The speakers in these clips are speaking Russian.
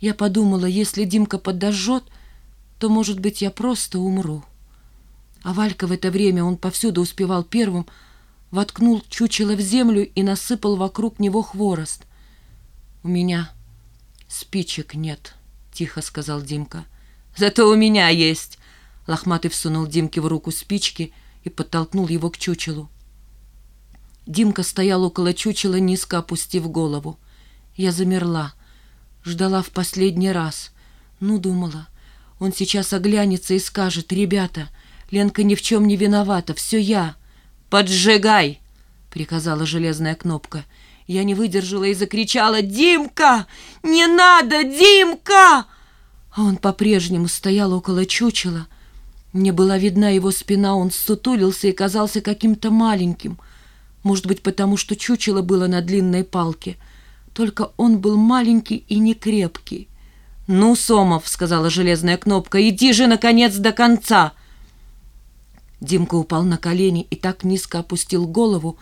Я подумала, если Димка подожжет, то, может быть, я просто умру. А Валька в это время, он повсюду успевал первым, воткнул чучело в землю и насыпал вокруг него хворост. «У меня спичек нет», — тихо сказал Димка. «Зато у меня есть!» Лохматый всунул Димке в руку спички и подтолкнул его к чучелу. Димка стоял около чучела, низко опустив голову. Я замерла, ждала в последний раз. Ну, думала, он сейчас оглянется и скажет, «Ребята, Ленка ни в чем не виновата, все я». «Поджигай!» — приказала железная кнопка. Я не выдержала и закричала «Димка! Не надо, Димка!» А он по-прежнему стоял около чучела. Мне была видна его спина, он сутулился и казался каким-то маленьким. Может быть, потому что чучело было на длинной палке. Только он был маленький и не крепкий. «Ну, Сомов», — сказала железная кнопка, — «иди же, наконец, до конца!» Димка упал на колени и так низко опустил голову,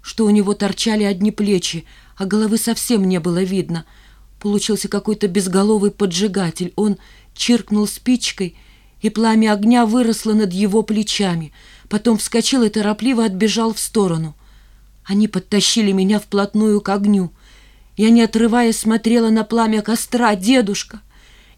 что у него торчали одни плечи, а головы совсем не было видно. Получился какой-то безголовый поджигатель. Он чиркнул спичкой, и пламя огня выросло над его плечами. Потом вскочил и торопливо отбежал в сторону. Они подтащили меня вплотную к огню. Я, не отрываясь, смотрела на пламя костра. «Дедушка!»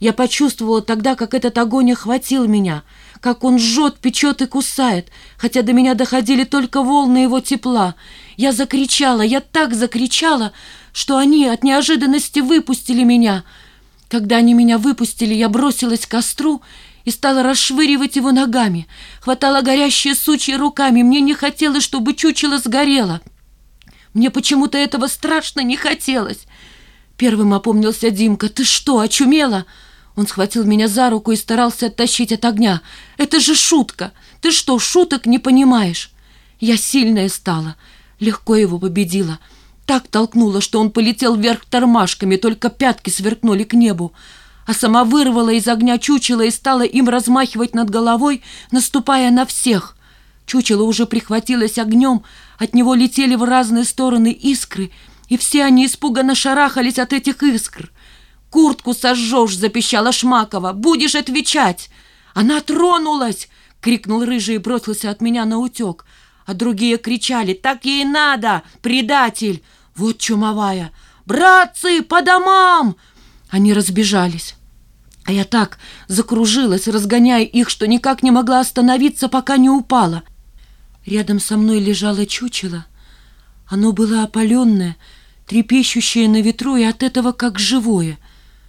Я почувствовала тогда, как этот огонь охватил меня, как он жжет, печет и кусает, хотя до меня доходили только волны его тепла. Я закричала, я так закричала, что они от неожиданности выпустили меня. Когда они меня выпустили, я бросилась к костру и стала расшвыривать его ногами, хватала горящие сучья руками. Мне не хотелось, чтобы чучело сгорело. Мне почему-то этого страшно не хотелось. Первым опомнился Димка. «Ты что, очумела?» Он схватил меня за руку и старался оттащить от огня. «Это же шутка! Ты что, шуток не понимаешь?» Я сильная стала, легко его победила. Так толкнула, что он полетел вверх тормашками, только пятки сверкнули к небу. А сама вырвала из огня чучело и стала им размахивать над головой, наступая на всех. Чучело уже прихватилось огнем, от него летели в разные стороны искры, и все они испуганно шарахались от этих искр. «Куртку сожжешь!» — запищала Шмакова. «Будешь отвечать!» «Она тронулась!» — крикнул Рыжий и бросился от меня на утек. А другие кричали «Так ей надо! Предатель!» Вот чумовая! «Братцы, по домам!» Они разбежались. А я так закружилась, разгоняя их, что никак не могла остановиться, пока не упала. Рядом со мной лежало чучело. Оно было опаленное, трепещущее на ветру и от этого как живое —